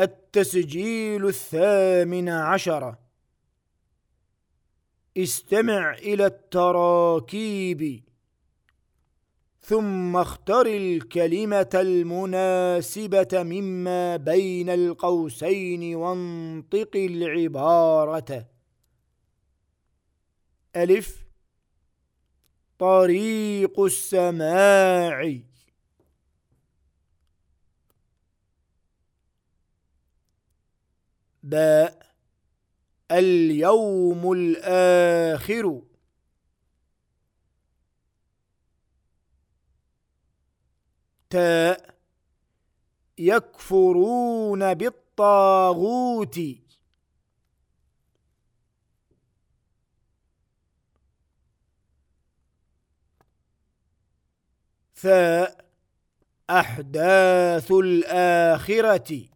التسجيل الثامن عشر. استمع إلى التراكيب. ثم اختر الكلمة المناسبة مما بين القوسين وانطق العبارة. ألف. طريق السماع. باء اليوم الآخر. تاء يكفرون بالطاغوت. ثاء أحداث الآخرة.